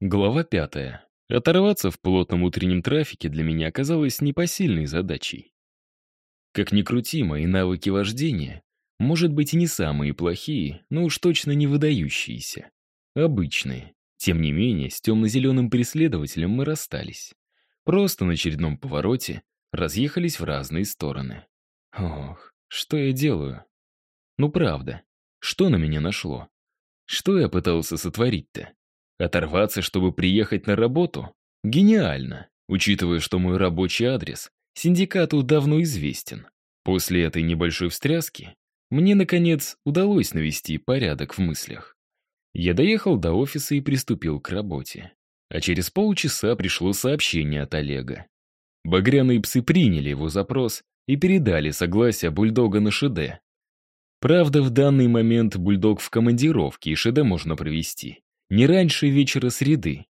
Глава пятая. Оторваться в плотном утреннем трафике для меня оказалось непосильной задачей. Как ни крути, мои навыки вождения, может быть, и не самые плохие, но уж точно не выдающиеся. Обычные. Тем не менее, с темно-зеленым преследователем мы расстались. Просто на очередном повороте разъехались в разные стороны. Ох, что я делаю? Ну правда, что на меня нашло? Что я пытался сотворить-то? Оторваться, чтобы приехать на работу? Гениально, учитывая, что мой рабочий адрес синдикату давно известен. После этой небольшой встряски мне, наконец, удалось навести порядок в мыслях. Я доехал до офиса и приступил к работе. А через полчаса пришло сообщение от Олега. Багряные псы приняли его запрос и передали согласие бульдога на ШД. Правда, в данный момент бульдог в командировке, и ШД можно провести не раньше вечера среды.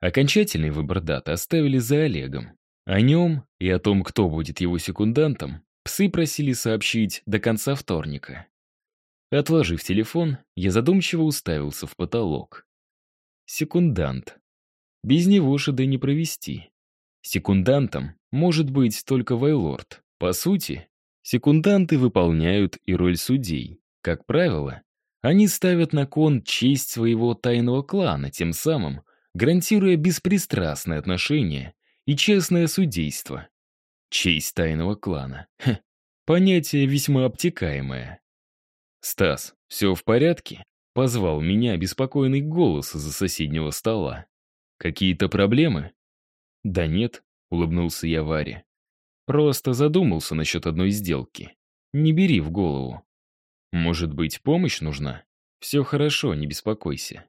Окончательный выбор даты оставили за Олегом. О нем и о том, кто будет его секундантом, псы просили сообщить до конца вторника. Отложив телефон, я задумчиво уставился в потолок. Секундант. Без него ШД не провести. Секундантом может быть только Вайлорд. По сути, секунданты выполняют и роль судей. Как правило, они ставят на кон честь своего тайного клана, тем самым гарантируя беспристрастное отношение и честное судейство. Честь тайного клана. Хе, понятие весьма обтекаемое. «Стас, все в порядке?» — позвал меня беспокойный голос из-за соседнего стола. «Какие-то проблемы?» «Да нет», — улыбнулся я Варе. «Просто задумался насчет одной сделки. Не бери в голову. Может быть, помощь нужна? Все хорошо, не беспокойся.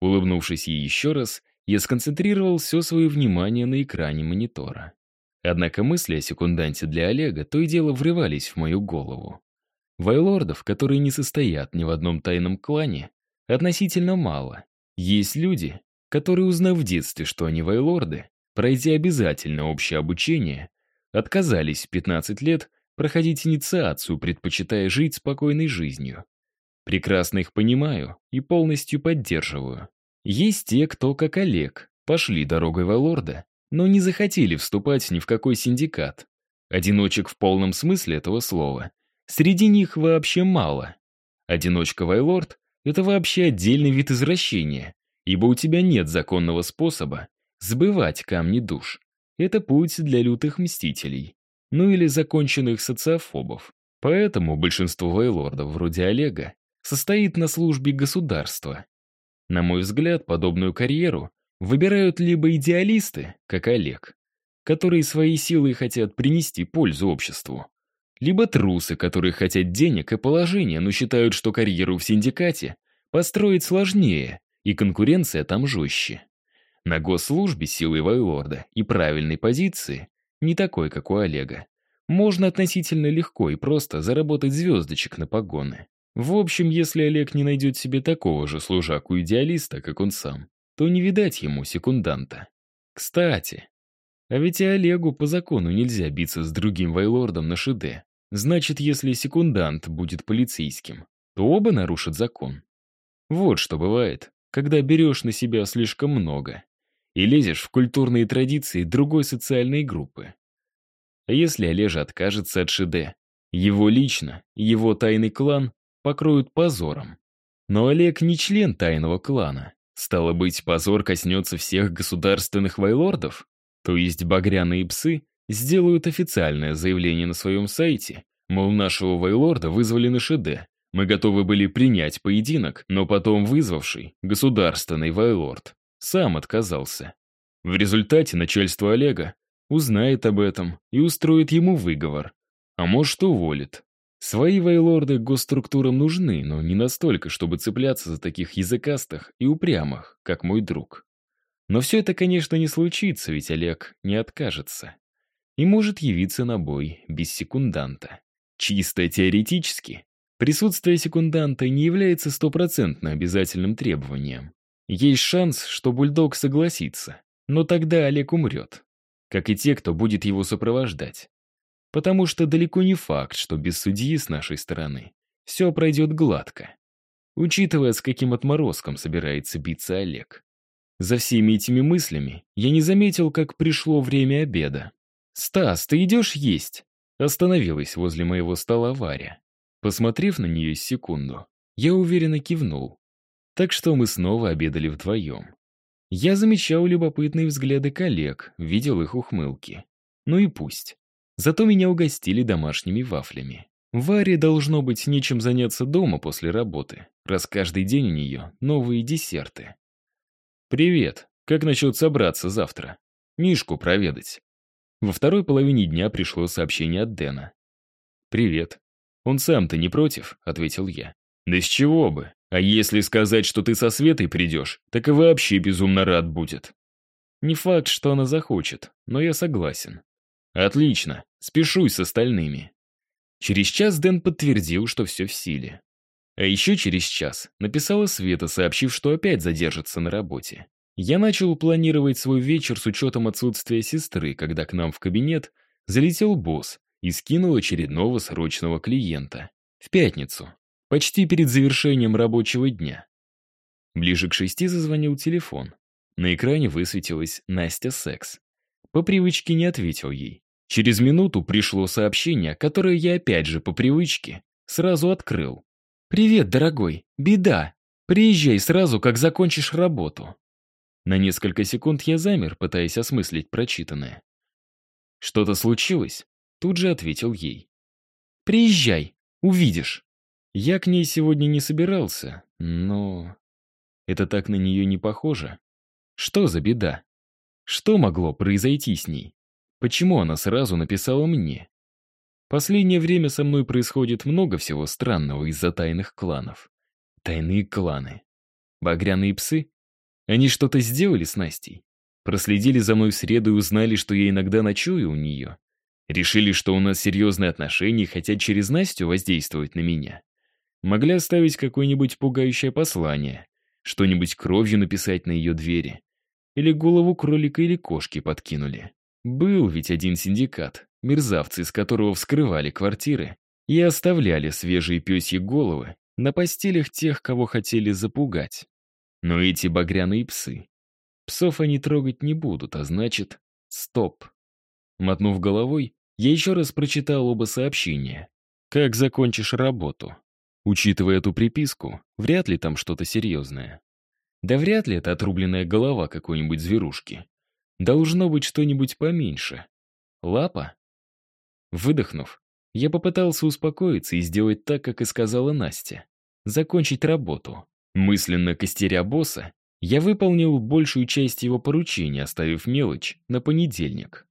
Улыбнувшись ей еще раз, я сконцентрировал все свое внимание на экране монитора. Однако мысли о секунданте для Олега то и дело врывались в мою голову. Вайлордов, которые не состоят ни в одном тайном клане, относительно мало. Есть люди, которые, узнав в детстве, что они вайлорды, пройдя обязательно общее обучение, отказались в 15 лет проходить инициацию, предпочитая жить спокойной жизнью. Прекрасно их понимаю и полностью поддерживаю. Есть те, кто, как Олег, пошли дорогой Валорда, но не захотели вступать ни в какой синдикат. Одиночек в полном смысле этого слова. Среди них вообще мало. Одиночка Вайлорд — это вообще отдельный вид извращения, ибо у тебя нет законного способа сбывать камни душ. Это путь для лютых мстителей ну или законченных социофобов. Поэтому большинство вейлордов, вроде Олега, состоит на службе государства. На мой взгляд, подобную карьеру выбирают либо идеалисты, как Олег, которые своей силой хотят принести пользу обществу, либо трусы, которые хотят денег и положения, но считают, что карьеру в синдикате построить сложнее, и конкуренция там жестче. На госслужбе силы Вайлорда и правильной позиции не такой, как у Олега. Можно относительно легко и просто заработать звездочек на погоны. В общем, если Олег не найдет себе такого же служаку-идеалиста, как он сам, то не видать ему секунданта. Кстати, а ведь и Олегу по закону нельзя биться с другим вайлордом на шиде. Значит, если секундант будет полицейским, то оба нарушат закон. Вот что бывает, когда берешь на себя слишком много и лезешь в культурные традиции другой социальной группы. А если Олежа откажется от Шиде? Его лично, его тайный клан покроют позором. Но Олег не член тайного клана. Стало быть, позор коснется всех государственных вайлордов? То есть багряные псы сделают официальное заявление на своем сайте, мол, нашего вайлорда вызвали на Шиде. Мы готовы были принять поединок, но потом вызвавший, государственный вайлорд, сам отказался. В результате начальство Олега узнает об этом и устроит ему выговор. А может, уволит. Свои вейлорды госструктурам нужны, но не настолько, чтобы цепляться за таких языкастых и упрямых, как мой друг. Но все это, конечно, не случится, ведь Олег не откажется. И может явиться на бой без секунданта. Чисто теоретически, присутствие секунданта не является стопроцентно обязательным требованием. Есть шанс, что бульдог согласится, но тогда Олег умрет, как и те, кто будет его сопровождать. Потому что далеко не факт, что без судьи с нашей стороны все пройдет гладко, учитывая, с каким отморозком собирается биться Олег. За всеми этими мыслями я не заметил, как пришло время обеда. «Стас, ты идешь есть?» Остановилась возле моего стола Варя. Посмотрев на нее секунду, я уверенно кивнул. Так что мы снова обедали вдвоем. Я замечал любопытные взгляды коллег, видел их ухмылки. Ну и пусть. Зато меня угостили домашними вафлями. Варе должно быть нечем заняться дома после работы, раз каждый день у нее новые десерты. «Привет. Как насчет собраться завтра? Мишку проведать?» Во второй половине дня пришло сообщение от Дэна. «Привет. Он сам-то не против?» — ответил я. «Да с чего бы? А если сказать, что ты со Светой придешь, так и вообще безумно рад будет». Не факт, что она захочет, но я согласен. «Отлично. Спешусь с остальными». Через час Дэн подтвердил, что все в силе. А еще через час написала Света, сообщив, что опять задержится на работе. Я начал планировать свой вечер с учетом отсутствия сестры, когда к нам в кабинет залетел босс и скинул очередного срочного клиента. В пятницу, почти перед завершением рабочего дня. Ближе к шести зазвонил телефон. На экране высветилась Настя Секс. По привычке не ответил ей. Через минуту пришло сообщение, которое я опять же по привычке сразу открыл. «Привет, дорогой. Беда. Приезжай сразу, как закончишь работу». На несколько секунд я замер, пытаясь осмыслить прочитанное. «Что-то случилось?» Тут же ответил ей. «Приезжай, увидишь». Я к ней сегодня не собирался, но... Это так на нее не похоже. Что за беда? Что могло произойти с ней? Почему она сразу написала мне? Последнее время со мной происходит много всего странного из-за тайных кланов. Тайные кланы. Багряные псы? Они что-то сделали с Настей? Проследили за мной в среду и узнали, что я иногда ночую у нее? Решили, что у нас серьезные отношения и хотят через Настю воздействовать на меня? Могли оставить какое-нибудь пугающее послание, что-нибудь кровью написать на ее двери. Или голову кролика или кошки подкинули. Был ведь один синдикат, мерзавцы, из которого вскрывали квартиры и оставляли свежие пёсьи головы на постелях тех, кого хотели запугать. Но эти багряные псы. Псов они трогать не будут, а значит, стоп. Мотнув головой, я еще раз прочитал оба сообщения. Как закончишь работу? Учитывая эту приписку, вряд ли там что-то серьезное. Да вряд ли это отрубленная голова какой-нибудь зверушки. Должно быть что-нибудь поменьше. Лапа? Выдохнув, я попытался успокоиться и сделать так, как и сказала Настя. Закончить работу. Мысленно костеря босса, я выполнил большую часть его поручений, оставив мелочь на понедельник.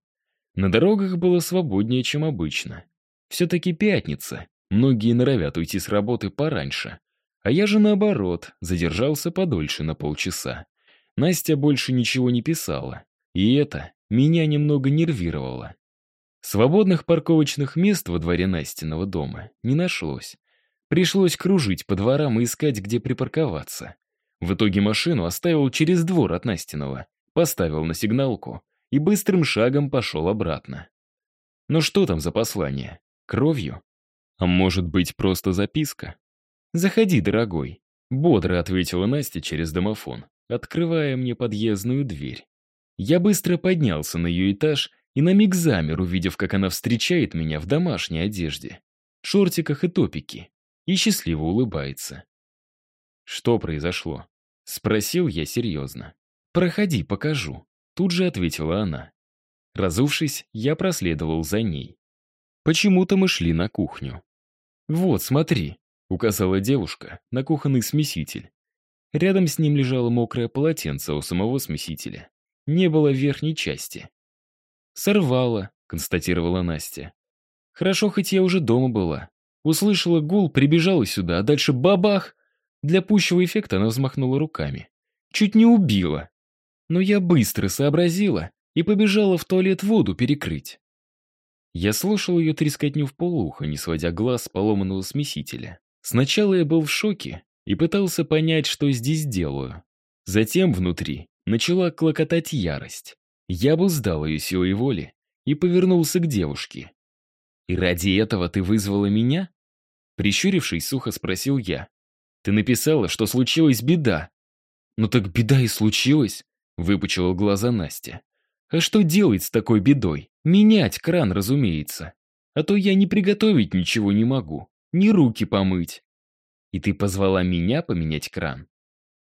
На дорогах было свободнее, чем обычно. Все-таки пятница, многие норовят уйти с работы пораньше. А я же наоборот, задержался подольше на полчаса. Настя больше ничего не писала, и это меня немного нервировало. Свободных парковочных мест во дворе Настиного дома не нашлось. Пришлось кружить по дворам и искать, где припарковаться. В итоге машину оставил через двор от Настиного, поставил на сигналку и быстрым шагом пошел обратно. Ну что там за послание? Кровью? А может быть, просто записка? «Заходи, дорогой», — бодро ответила Настя через домофон, открывая мне подъездную дверь. Я быстро поднялся на ее этаж и на миг замер, увидев, как она встречает меня в домашней одежде, шортиках и топике, и счастливо улыбается. «Что произошло?» — спросил я серьезно. «Проходи, покажу», — тут же ответила она. Разувшись, я проследовал за ней. Почему-то мы шли на кухню. «Вот, смотри», — указала девушка на кухонный смеситель. Рядом с ним лежало мокрое полотенце у самого смесителя. Не было верхней части. «Сорвала», — констатировала Настя. «Хорошо, хоть я уже дома была. Услышала гул, прибежала сюда, а дальше бабах!» Для пущего эффекта она взмахнула руками. «Чуть не убила. Но я быстро сообразила и побежала в туалет воду перекрыть». Я слушал ее трескотню в полухо, не сводя глаз с поломанного смесителя. Сначала я был в шоке и пытался понять, что здесь делаю. Затем внутри начала клокотать ярость. Я бы сдал ее силой воли и повернулся к девушке. «И ради этого ты вызвала меня?» Прищурившись, сухо спросил я. «Ты написала, что случилась беда». «Ну так беда и случилась. выпучила глаза Настя. «А что делать с такой бедой? Менять кран, разумеется. А то я не приготовить ничего не могу, ни руки помыть». «И ты позвала меня поменять кран?»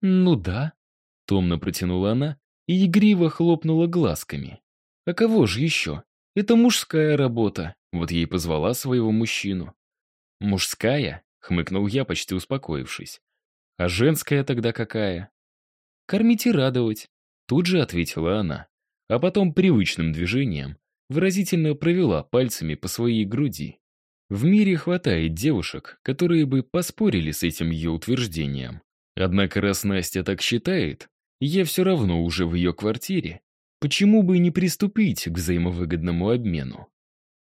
«Ну да», — томно протянула она и игриво хлопнула глазками. «А кого же еще? Это мужская работа». Вот ей позвала своего мужчину. «Мужская?» — хмыкнул я, почти успокоившись. «А женская тогда какая?» «Кормить и радовать», — тут же ответила она. А потом привычным движением выразительно провела пальцами по своей груди. В мире хватает девушек, которые бы поспорили с этим ее утверждением. Однако раз Настя так считает, я все равно уже в ее квартире, почему бы не приступить к взаимовыгодному обмену?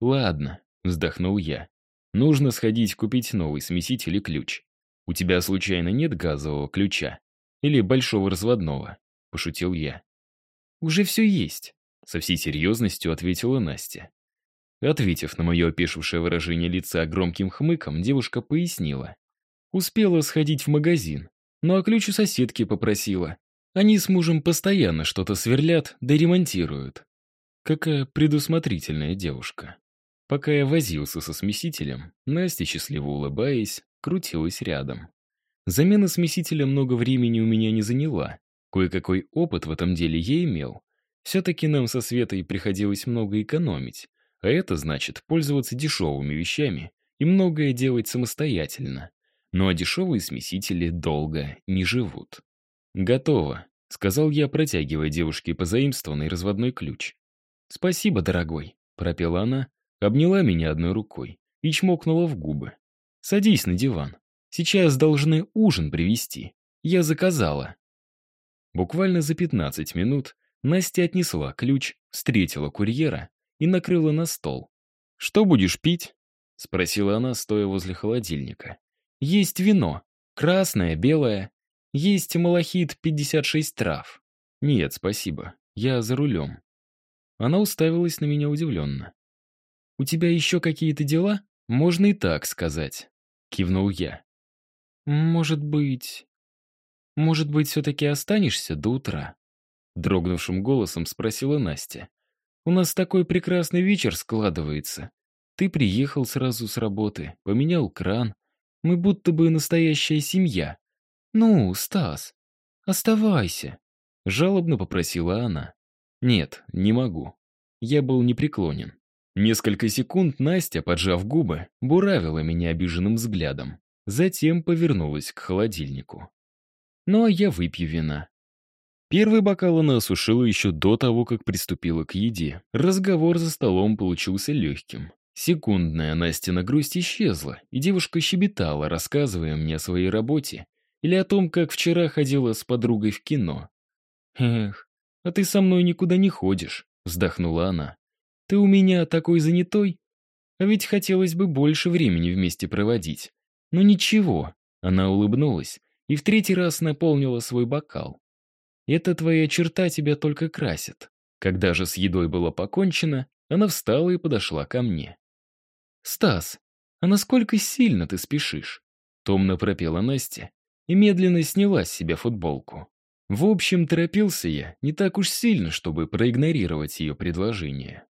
Ладно, вздохнул я. Нужно сходить купить новый смеситель и ключ. У тебя случайно нет газового ключа? Или большого разводного? Пошутил я. Уже все есть, со всей серьезностью ответила Настя. Ответив на мое опешившее выражение лица громким хмыком, девушка пояснила. Успела сходить в магазин, ну а ключ у соседки попросила. Они с мужем постоянно что-то сверлят да ремонтируют. Какая предусмотрительная девушка. Пока я возился со смесителем, Настя, счастливо улыбаясь, крутилась рядом. Замена смесителя много времени у меня не заняла. Кое-какой опыт в этом деле я имел. Все-таки нам со Светой приходилось много экономить, а это значит пользоваться дешевыми вещами и многое делать самостоятельно. Ну а дешевые смесители долго не живут. «Готово», — сказал я, протягивая девушке позаимствованный разводной ключ. «Спасибо, дорогой», — пропела она, обняла меня одной рукой и чмокнула в губы. «Садись на диван. Сейчас должны ужин привезти. Я заказала». Буквально за 15 минут Настя отнесла ключ, встретила курьера и накрыла на стол. «Что будешь пить?» — спросила она, стоя возле холодильника. «Есть вино. Красное, белое. Есть малахит 56 трав. Нет, спасибо. Я за рулем». Она уставилась на меня удивленно. «У тебя еще какие-то дела? Можно и так сказать», — кивнул я. «Может быть... Может быть, все-таки останешься до утра?» Дрогнувшим голосом спросила Настя. «У нас такой прекрасный вечер складывается. Ты приехал сразу с работы, поменял кран. Мы будто бы настоящая семья. Ну, Стас, оставайся», — жалобно попросила она. «Нет, не могу». Я был непреклонен. Несколько секунд Настя, поджав губы, буравила меня обиженным взглядом. Затем повернулась к холодильнику. Ну а я выпью вина. Первый бокал она осушила еще до того, как приступила к еде. Разговор за столом получился легким. Секундная Настина грусть исчезла, и девушка щебетала, рассказывая мне о своей работе или о том, как вчера ходила с подругой в кино. «Эх, а ты со мной никуда не ходишь», — вздохнула она. Ты у меня такой занятой? А ведь хотелось бы больше времени вместе проводить. Но ничего, она улыбнулась и в третий раз наполнила свой бокал. Это твоя черта тебя только красит. Когда же с едой было покончено, она встала и подошла ко мне. «Стас, а насколько сильно ты спешишь?» Томно пропела Настя и медленно сняла с себя футболку. В общем, торопился я не так уж сильно, чтобы проигнорировать ее предложение.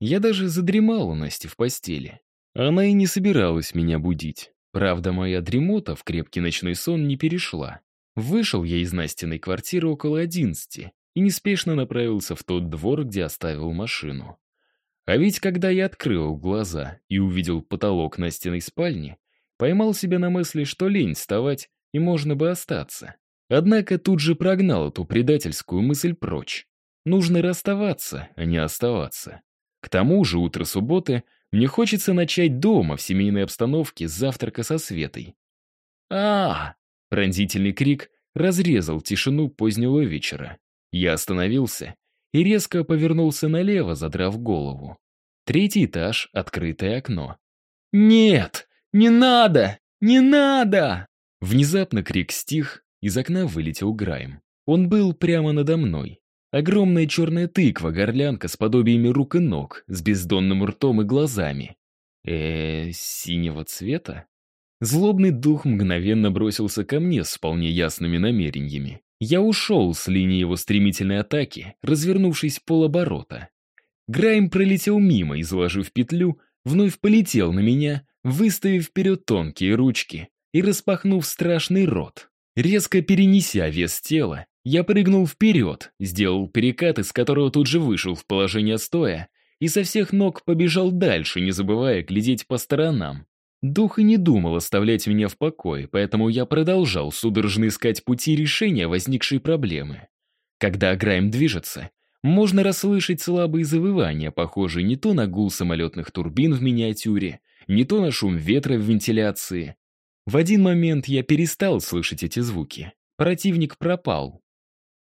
Я даже задремал у Насти в постели. Она и не собиралась меня будить. Правда, моя дремота в крепкий ночной сон не перешла. Вышел я из Настиной квартиры около одиннадцати и неспешно направился в тот двор, где оставил машину. А ведь когда я открыл глаза и увидел потолок Настиной спальни, поймал себя на мысли, что лень вставать и можно бы остаться. Однако тут же прогнал эту предательскую мысль прочь. Нужно расставаться, а не оставаться. К тому же утро субботы мне хочется начать дома в семейной обстановке с завтрака со Светой. а, Пронзительный крик разрезал тишину позднего вечера. Я остановился и резко повернулся налево, задрав голову. Третий этаж, открытое окно. «Нет! Не надо! Не надо!» Внезапно крик стих, из окна вылетел Грайм. Он был прямо надо мной. Огромная черная тыква-горлянка с подобиями рук и ног, с бездонным ртом и глазами. э, синего цвета? Злобный дух мгновенно бросился ко мне с вполне ясными намерениями. Я ушел с линии его стремительной атаки, развернувшись полоборота. Грайм пролетел мимо, изложив петлю, вновь полетел на меня, выставив вперед тонкие ручки и распахнув страшный рот. Резко перенеся вес тела, я прыгнул вперед, сделал перекат, из которого тут же вышел в положение стоя, и со всех ног побежал дальше, не забывая глядеть по сторонам. Дух и не думал оставлять меня в покое, поэтому я продолжал судорожно искать пути решения возникшей проблемы. Когда Грайм движется, можно расслышать слабые завывания, похожие не то на гул самолетных турбин в миниатюре, не то на шум ветра в вентиляции. В один момент я перестал слышать эти звуки. Противник пропал.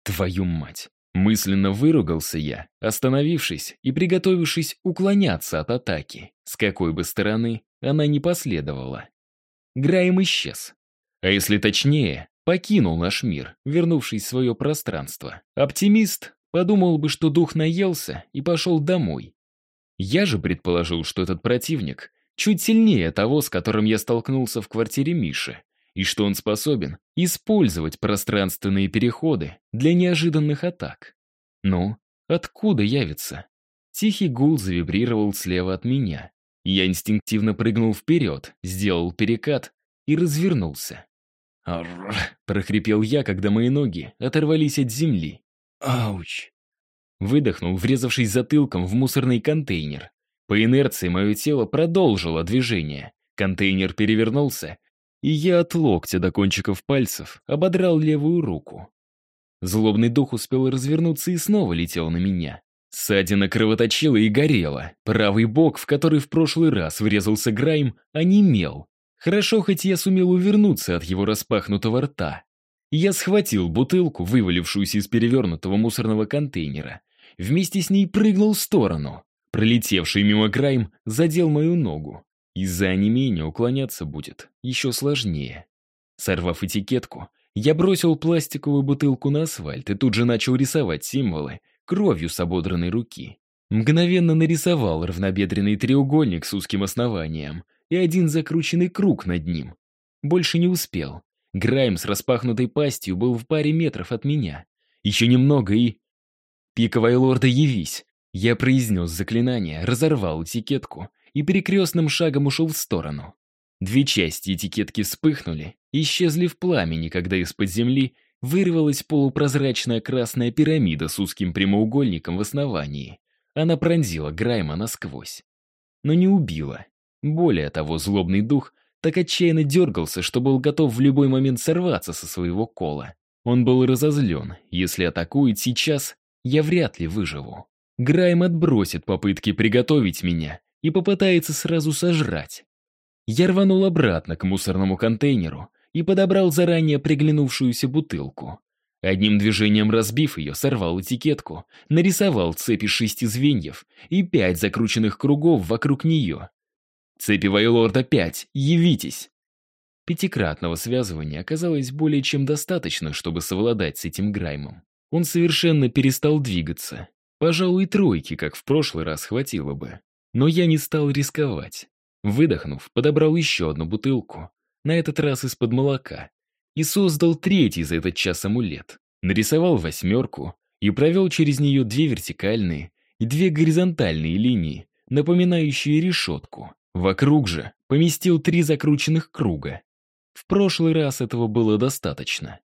Твою мать! Мысленно выругался я, остановившись и приготовившись уклоняться от атаки, с какой бы стороны она не последовала. Граем исчез. А если точнее, покинул наш мир, вернувшись в свое пространство. Оптимист подумал бы, что дух наелся и пошел домой. Я же предположил, что этот противник чуть сильнее того, с которым я столкнулся в квартире Миши, и что он способен использовать пространственные переходы для неожиданных атак. Ну, откуда явится? Тихий гул завибрировал слева от меня. Я инстинктивно прыгнул вперед, сделал перекат и развернулся. «Арр!» — прохрипел я, когда мои ноги оторвались от земли. «Ауч!» Выдохнул, врезавшись затылком в мусорный контейнер. По инерции мое тело продолжило движение. Контейнер перевернулся, и я от локтя до кончиков пальцев ободрал левую руку. Злобный дух успел развернуться и снова летел на меня. Ссадина кровоточила и горела. Правый бок, в который в прошлый раз врезался Грайм, онемел. Хорошо, хоть я сумел увернуться от его распахнутого рта. Я схватил бутылку, вывалившуюся из перевернутого мусорного контейнера. Вместе с ней прыгнул в сторону. Пролетевший мимо Грайм задел мою ногу. Из-за онемения уклоняться будет еще сложнее. Сорвав этикетку, я бросил пластиковую бутылку на асфальт и тут же начал рисовать символы кровью с ободранной руки. Мгновенно нарисовал равнобедренный треугольник с узким основанием и один закрученный круг над ним. Больше не успел. Грайм с распахнутой пастью был в паре метров от меня. Еще немного и... «Пиковая лорда, явись!» Я произнес заклинание, разорвал этикетку и перекрестным шагом ушел в сторону. Две части этикетки вспыхнули, исчезли в пламени, когда из-под земли вырвалась полупрозрачная красная пирамида с узким прямоугольником в основании. Она пронзила Грайма насквозь. Но не убила. Более того, злобный дух так отчаянно дергался, что был готов в любой момент сорваться со своего кола. Он был разозлен. Если атакует сейчас, я вряд ли выживу. Грайм отбросит попытки приготовить меня и попытается сразу сожрать. Я рванул обратно к мусорному контейнеру и подобрал заранее приглянувшуюся бутылку. Одним движением разбив ее, сорвал этикетку, нарисовал цепи шести звеньев и пять закрученных кругов вокруг нее. «Цепи Вайлорда пять, явитесь!» Пятикратного связывания оказалось более чем достаточно, чтобы совладать с этим Граймом. Он совершенно перестал двигаться. Пожалуй, тройки, как в прошлый раз, хватило бы. Но я не стал рисковать. Выдохнув, подобрал еще одну бутылку, на этот раз из-под молока, и создал третий за этот час амулет. Нарисовал восьмерку и провел через нее две вертикальные и две горизонтальные линии, напоминающие решетку. Вокруг же поместил три закрученных круга. В прошлый раз этого было достаточно.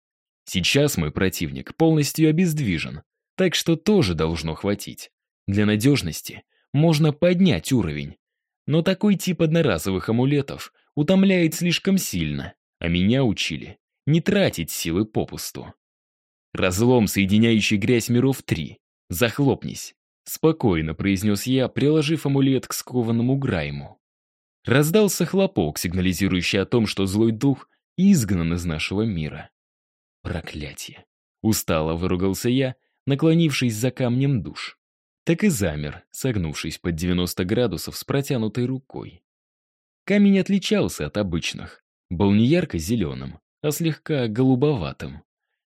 Сейчас мой противник полностью обездвижен, так что тоже должно хватить. Для надежности можно поднять уровень. Но такой тип одноразовых амулетов утомляет слишком сильно, а меня учили не тратить силы попусту. Разлом, соединяющий грязь миров три. Захлопнись. Спокойно произнес я, приложив амулет к скованному Грайму. Раздался хлопок, сигнализирующий о том, что злой дух изгнан из нашего мира. Проклятие. Устало выругался я, наклонившись за камнем душ. Так и замер, согнувшись под 90 градусов с протянутой рукой. Камень отличался от обычных. Был не ярко-зеленым, а слегка голубоватым.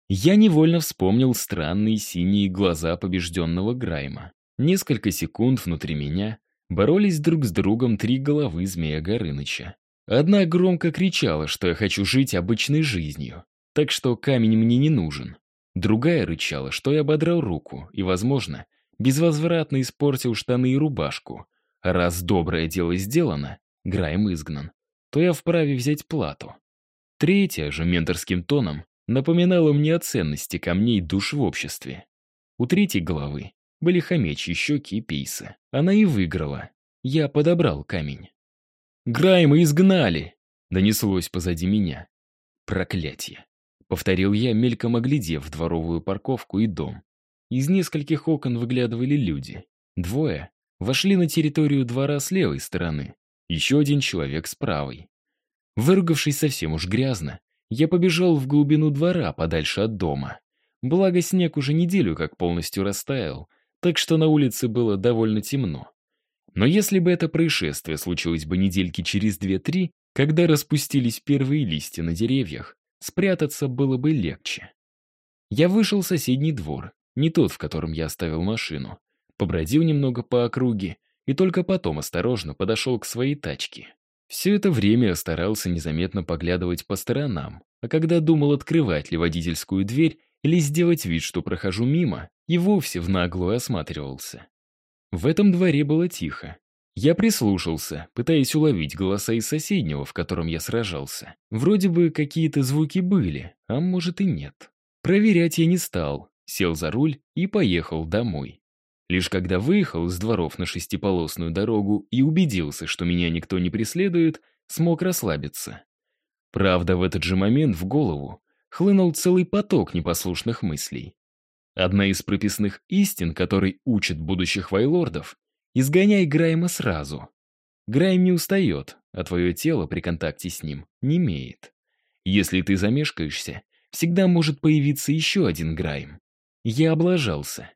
Я невольно вспомнил странные синие глаза побежденного Грайма. Несколько секунд внутри меня боролись друг с другом три головы змея Горыныча. Одна громко кричала, что я хочу жить обычной жизнью, так что камень мне не нужен. Другая рычала, что я ободрал руку и, возможно, безвозвратно испортил штаны и рубашку. Раз доброе дело сделано, Грайм изгнан, то я вправе взять плату. Третья же менторским тоном напоминала мне о ценности камней душ в обществе. У третьей головы были хомячьи щеки и пейсы. Она и выиграла. Я подобрал камень. «Грайма изгнали!» — донеслось позади меня. «Проклятие!» — повторил я, мельком оглядев дворовую парковку и дом. Из нескольких окон выглядывали люди. Двое вошли на территорию двора с левой стороны, еще один человек с правой. Выругавшись совсем уж грязно, я побежал в глубину двора, подальше от дома. Благо, снег уже неделю как полностью растаял, так что на улице было довольно темно. Но если бы это происшествие случилось бы недельки через две-три, когда распустились первые листья на деревьях, спрятаться было бы легче. Я вышел в соседний двор, не тот, в котором я оставил машину. Побродил немного по округе и только потом осторожно подошел к своей тачке. Все это время я старался незаметно поглядывать по сторонам, а когда думал, открывать ли водительскую дверь или сделать вид, что прохожу мимо, и вовсе в наглую осматривался. В этом дворе было тихо. Я прислушался, пытаясь уловить голоса из соседнего, в котором я сражался. Вроде бы какие-то звуки были, а может и нет. Проверять я не стал, сел за руль и поехал домой. Лишь когда выехал из дворов на шестиполосную дорогу и убедился, что меня никто не преследует, смог расслабиться. Правда, в этот же момент в голову хлынул целый поток непослушных мыслей. Одна из прописных истин, которой учат будущих вайлордов, изгоняй Грайма сразу. Грайм не устает, а твое тело при контакте с ним не имеет. Если ты замешкаешься, всегда может появиться еще один Грайм. Я облажался.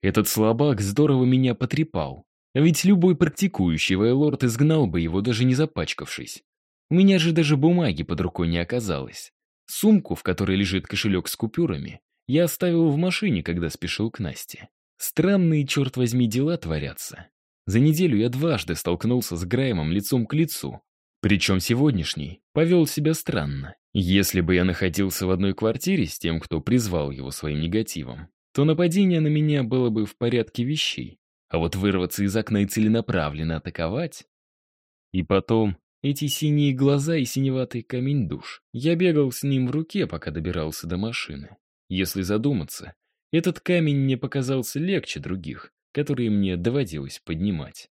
Этот слабак здорово меня потрепал. Ведь любой практикующий вайлорд изгнал бы его, даже не запачкавшись. У меня же даже бумаги под рукой не оказалось. Сумку, в которой лежит кошелек с купюрами, я оставил в машине, когда спешил к Насте. Странные, черт возьми, дела творятся. За неделю я дважды столкнулся с Граймом лицом к лицу. Причем сегодняшний повел себя странно. Если бы я находился в одной квартире с тем, кто призвал его своим негативом, то нападение на меня было бы в порядке вещей. А вот вырваться из окна и целенаправленно атаковать... И потом, эти синие глаза и синеватый камень душ. Я бегал с ним в руке, пока добирался до машины. Если задуматься, этот камень мне показался легче других, которые мне доводилось поднимать.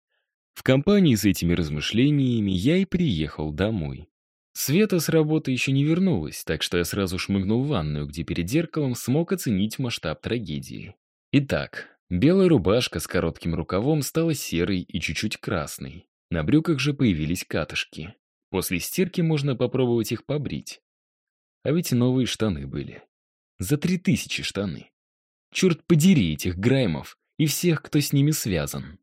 В компании с этими размышлениями я и приехал домой. Света с работы еще не вернулась, так что я сразу шмыгнул в ванную, где перед зеркалом смог оценить масштаб трагедии. Итак, белая рубашка с коротким рукавом стала серой и чуть-чуть красной. На брюках же появились катышки. После стирки можно попробовать их побрить. А ведь новые штаны были. За три тысячи штаны. Черт подери этих граймов и всех, кто с ними связан.